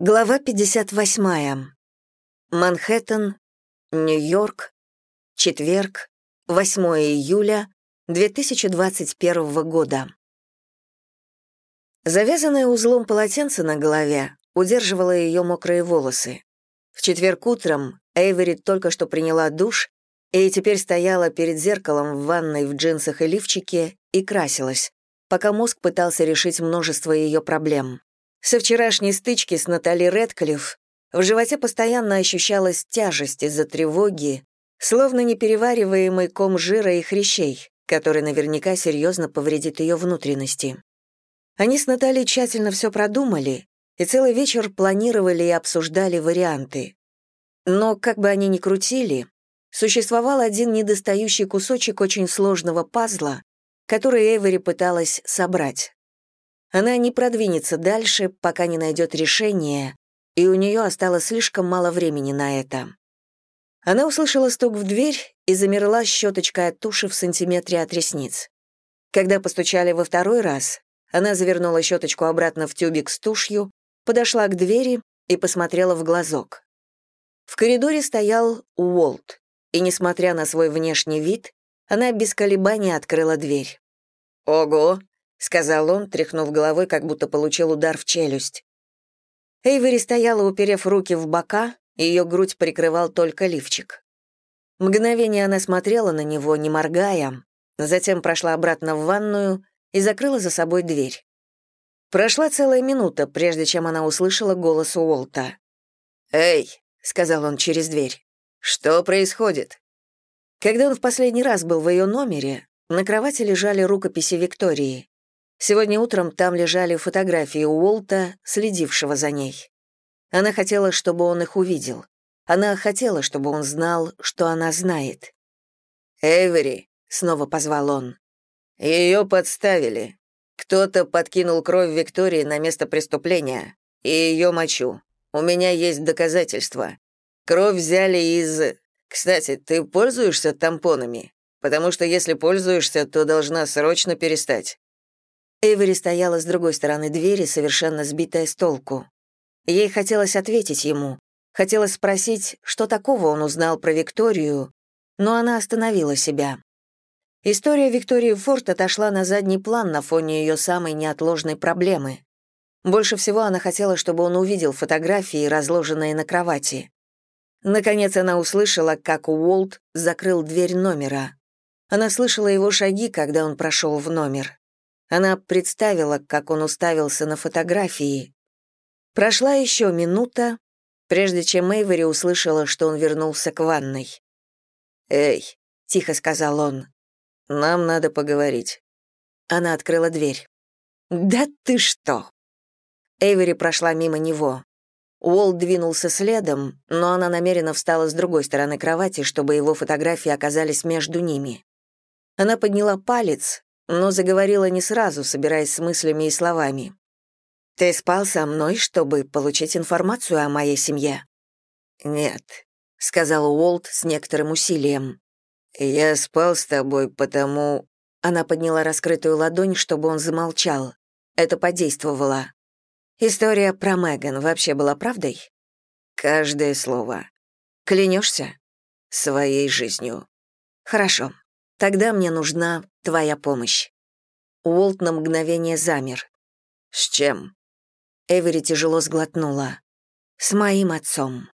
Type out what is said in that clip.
Глава 58. Манхэттен, Нью-Йорк, четверг, 8 июля 2021 года. Завязанное узлом полотенце на голове удерживало ее мокрые волосы. В четверг утром Эйвери только что приняла душ и теперь стояла перед зеркалом в ванной в джинсах и лифчике и красилась, пока мозг пытался решить множество ее проблем. Со вчерашней стычки с Натали Редклифф в животе постоянно ощущалась тяжесть из-за тревоги, словно неперевариваемый ком жира и хрящей, который наверняка серьезно повредит ее внутренности. Они с Натальей тщательно все продумали и целый вечер планировали и обсуждали варианты. Но, как бы они ни крутили, существовал один недостающий кусочек очень сложного пазла, который Эйвери пыталась собрать. Она не продвинется дальше, пока не найдет решение, и у нее осталось слишком мало времени на это. Она услышала стук в дверь и замерла щеточкой от туши в сантиметре от ресниц. Когда постучали во второй раз, она завернула щеточку обратно в тюбик с тушью, подошла к двери и посмотрела в глазок. В коридоре стоял Уолт, и, несмотря на свой внешний вид, она без колебаний открыла дверь. «Ого!» — сказал он, тряхнув головой, как будто получил удар в челюсть. Эйвери стояла, уперев руки в бока, ее грудь прикрывал только лифчик. Мгновение она смотрела на него, не моргая, затем прошла обратно в ванную и закрыла за собой дверь. Прошла целая минута, прежде чем она услышала голос Уолта. «Эй!» — сказал он через дверь. «Что происходит?» Когда он в последний раз был в ее номере, на кровати лежали рукописи Виктории. Сегодня утром там лежали фотографии Уолта, следившего за ней. Она хотела, чтобы он их увидел. Она хотела, чтобы он знал, что она знает. «Эвери», — снова позвал он. Ее подставили. Кто-то подкинул кровь Виктории на место преступления и ее мочу. У меня есть доказательства. Кровь взяли из... Кстати, ты пользуешься тампонами? Потому что если пользуешься, то должна срочно перестать. Эйвери стояла с другой стороны двери, совершенно сбитая с толку. Ей хотелось ответить ему, хотелось спросить, что такого он узнал про Викторию, но она остановила себя. История Виктории Форд отошла на задний план на фоне ее самой неотложной проблемы. Больше всего она хотела, чтобы он увидел фотографии, разложенные на кровати. Наконец она услышала, как Уолт закрыл дверь номера. Она слышала его шаги, когда он прошел в номер. Она представила, как он уставился на фотографии. Прошла еще минута, прежде чем Эйвери услышала, что он вернулся к ванной. «Эй», — тихо сказал он, — «нам надо поговорить». Она открыла дверь. «Да ты что!» Эйвери прошла мимо него. Уолл двинулся следом, но она намеренно встала с другой стороны кровати, чтобы его фотографии оказались между ними. Она подняла палец, но заговорила не сразу, собираясь с мыслями и словами. «Ты спал со мной, чтобы получить информацию о моей семье?» «Нет», — сказал Уолт с некоторым усилием. «Я спал с тобой, потому...» Она подняла раскрытую ладонь, чтобы он замолчал. Это подействовало. «История про Меган вообще была правдой?» «Каждое слово. Клянешься?» «Своей жизнью». «Хорошо. Тогда мне нужна твоя помощь». Уолт на мгновение замер. «С чем?» Эвери тяжело сглотнула. «С моим отцом».